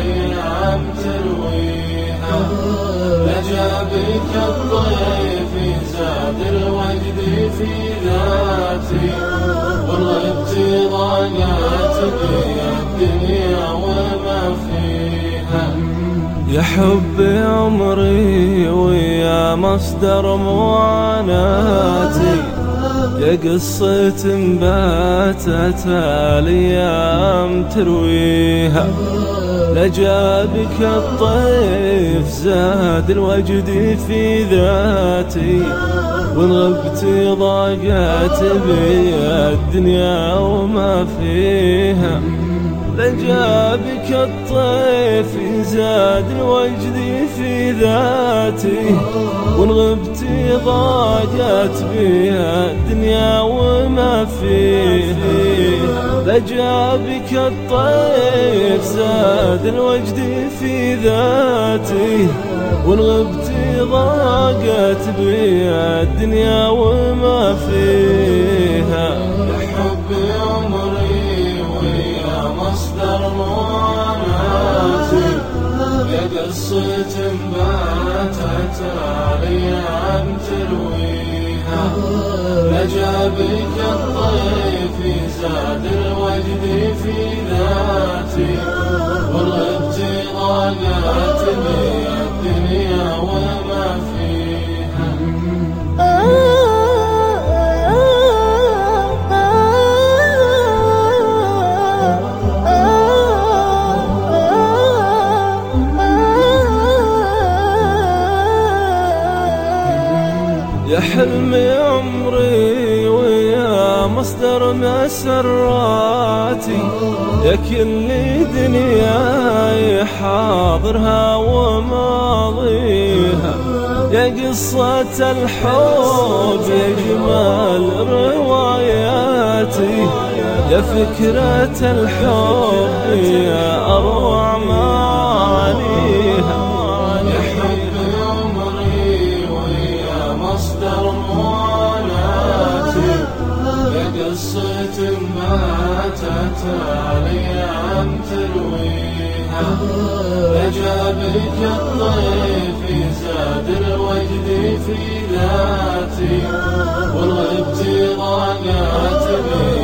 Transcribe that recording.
الأيام ترويها لجابك الضيف زاد الوجد في ذاتي والغبت ضاقت بي الدنيا وما فيها يا حب عمري ويا مصدر معاناتي يا قصة باتت الأيام ترويها. لجابك الطيف زاد الوجد في ذاتي وان غبت ضاقت بي الدنيا وما فيها. لجابك الطيف زاد الوجد في ذاتي. وإن غبت ضاقت بها الدنيا وما فيها. لجابك الطيف زاد الوجد في ذاتي. وإن غبت ضاقت بها الدنيا وما فيها. قصة باتت الأيام ترويها لجابك الطيف زاد الوجد في ذاتي. والغبت بي الدنيا وما فيها يا حلم عمري ويا مصدر مسراتي يا كل دنياي حاضرها وماضيها يا قصة الحب يا جمال رواياتي يا فكرة الحب يا أروع قصة ما تتالي أن ترويها. رجا بك الطيف زاد الوجد في ذاتي والغبت غنات بي